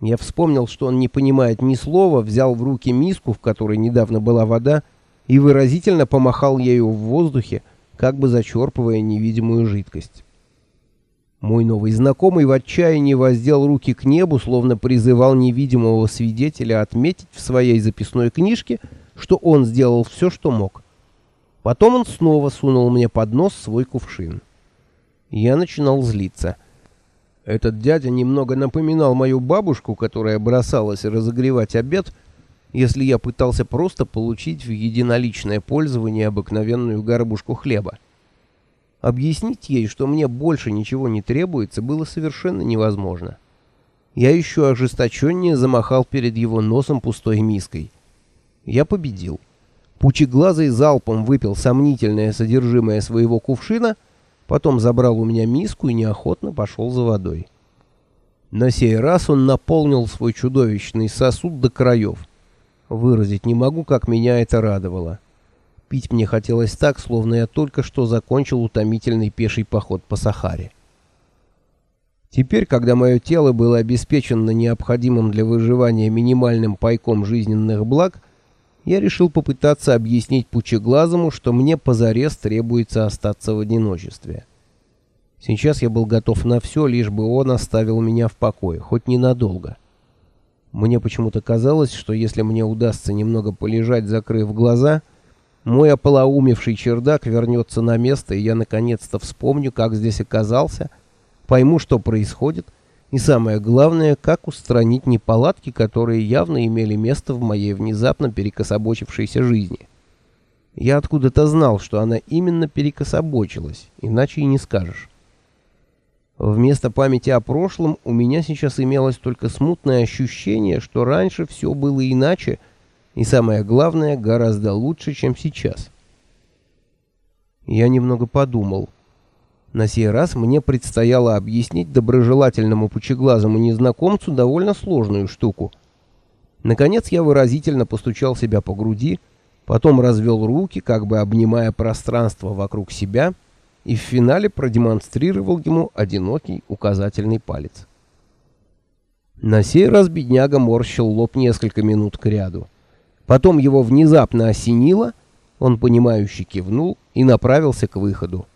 Я вспомнил, что он не понимает ни слова, взял в руки миску, в которой недавно была вода, и выразительно помахал ею в воздухе, как бы зачерпывая невидимую жидкость. Мой новый знакомый в отчаянии воздел руки к небу, словно призывал невидимого свидетеля отметить в своей записной книжке, что он сделал все, что мог. Потом он снова сунул мне под нос свой кувшин. Я начинал злиться. Этот дядя немного напоминал мою бабушку, которая бросалась разогревать обед, если я пытался просто получить в единоличное пользование обыкновенную горбушку хлеба. Объяснить ей, что мне больше ничего не требуется, было совершенно невозможно. Я еще ожесточеннее замахал перед его носом пустой миской. Я победил. Пучеглазый залпом выпил сомнительное содержимое своего кувшина, потом забрал у меня миску и неохотно пошел за водой. На сей раз он наполнил свой чудовищный сосуд до краев. Выразить не могу, как меня это радовало. Пить мне хотелось так, словно я только что закончил утомительный пеший поход по Сахаре. Теперь, когда мое тело было обеспечено необходимым для выживания минимальным пайком жизненных благ, я решил попытаться объяснить Пучеглазому, что мне позарез требуется остаться в одиночестве. Сейчас я был готов на все, лишь бы он оставил меня в покое, хоть ненадолго. Мне почему-то казалось, что если мне удастся немного полежать, закрыв глаза, мой ополоумевший чердак вернется на место, и я наконец-то вспомню, как здесь оказался, пойму, что происходит, и самое главное, как устранить неполадки, которые явно имели место в моей внезапно перекособочившейся жизни. Я откуда-то знал, что она именно перекособочилась, иначе и не скажешь. Вместо памяти о прошлом у меня сейчас имелось только смутное ощущение, что раньше все было иначе, и самое главное, гораздо лучше, чем сейчас. Я немного подумал. На сей раз мне предстояло объяснить доброжелательному пучеглазому незнакомцу довольно сложную штуку. Наконец я выразительно постучал себя по груди, потом развел руки, как бы обнимая пространство вокруг себя, и в финале продемонстрировал ему одинокий указательный палец. На сей раз бедняга морщил лоб несколько минут кряду. Потом его внезапно осенило, он понимающе кивнул и направился к выходу.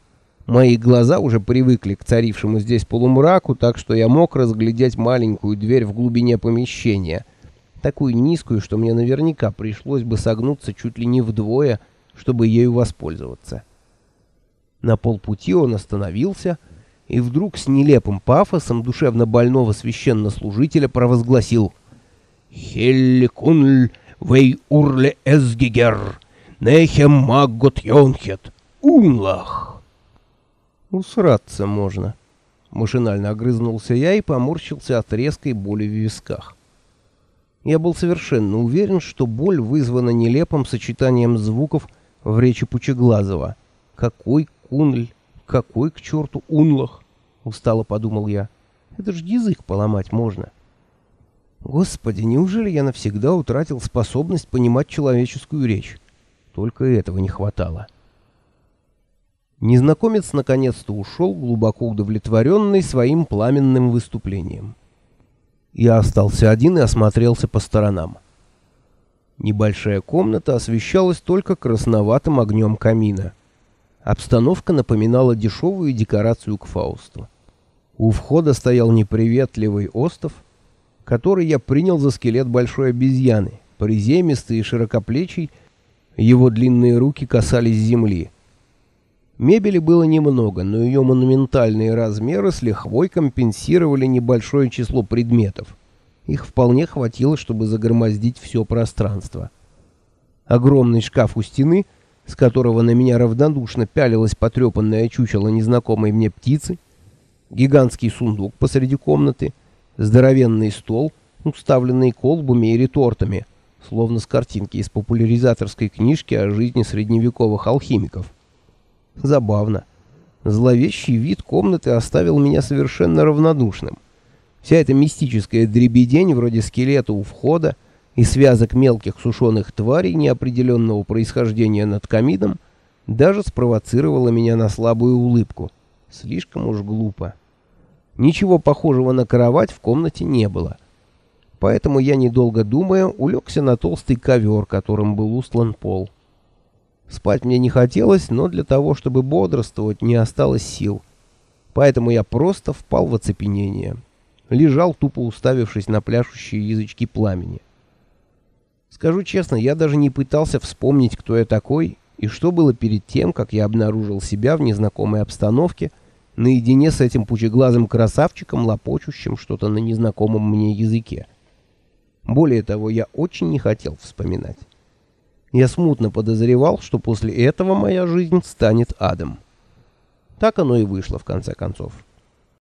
Мои глаза уже привыкли к царившему здесь полумраку, так что я мог разглядеть маленькую дверь в глубине помещения, такую низкую, что мне наверняка пришлось бы согнуться чуть ли не вдвое, чтобы ею воспользоваться. На полпути он остановился и вдруг с нелепым пафосом душевно больного священнослужителя провозгласил «Хелликунль вей урле эсгигер, нехем маггот йонхет, унлах. Усраться можно. Машинально огрызнулся я и поморщился от резкой боли в висках. Я был совершенно уверен, что боль вызвана нелепым сочетанием звуков в речи Пучеглазова. «Какой кунль? Какой к черту унлах?» — устало подумал я. «Это ж язык поломать можно». Господи, неужели я навсегда утратил способность понимать человеческую речь? Только этого не хватало. Незнакомец наконец-то ушел, глубоко удовлетворенный своим пламенным выступлением. Я остался один и осмотрелся по сторонам. Небольшая комната освещалась только красноватым огнем камина. Обстановка напоминала дешевую декорацию к Фаусту. У входа стоял неприветливый остов, который я принял за скелет большой обезьяны, приземистый и широкоплечий, его длинные руки касались земли. Мебели было немного, но ее монументальные размеры с лихвой компенсировали небольшое число предметов. Их вполне хватило, чтобы загромоздить все пространство. Огромный шкаф у стены, с которого на меня равнодушно пялилось потрепанное чучело незнакомой мне птицы, гигантский сундук посреди комнаты — здоровенный стол, уставленный колбами и ретортами, словно с картинки из популяризаторской книжки о жизни средневековых алхимиков. Забавно. Зловещий вид комнаты оставил меня совершенно равнодушным. Вся эта мистическая дребедень вроде скелета у входа и связок мелких сушеных тварей неопределенного происхождения над камином даже спровоцировала меня на слабую улыбку. Слишком уж глупо. Ничего похожего на кровать в комнате не было. Поэтому я, недолго думая, улегся на толстый ковер, которым был устлан пол. Спать мне не хотелось, но для того, чтобы бодрствовать, не осталось сил. Поэтому я просто впал в оцепенение. Лежал, тупо уставившись на пляшущие язычки пламени. Скажу честно, я даже не пытался вспомнить, кто я такой и что было перед тем, как я обнаружил себя в незнакомой обстановке, наедине с этим пучеглазым красавчиком, лопочущим что-то на незнакомом мне языке. Более того, я очень не хотел вспоминать. Я смутно подозревал, что после этого моя жизнь станет адом. Так оно и вышло, в конце концов.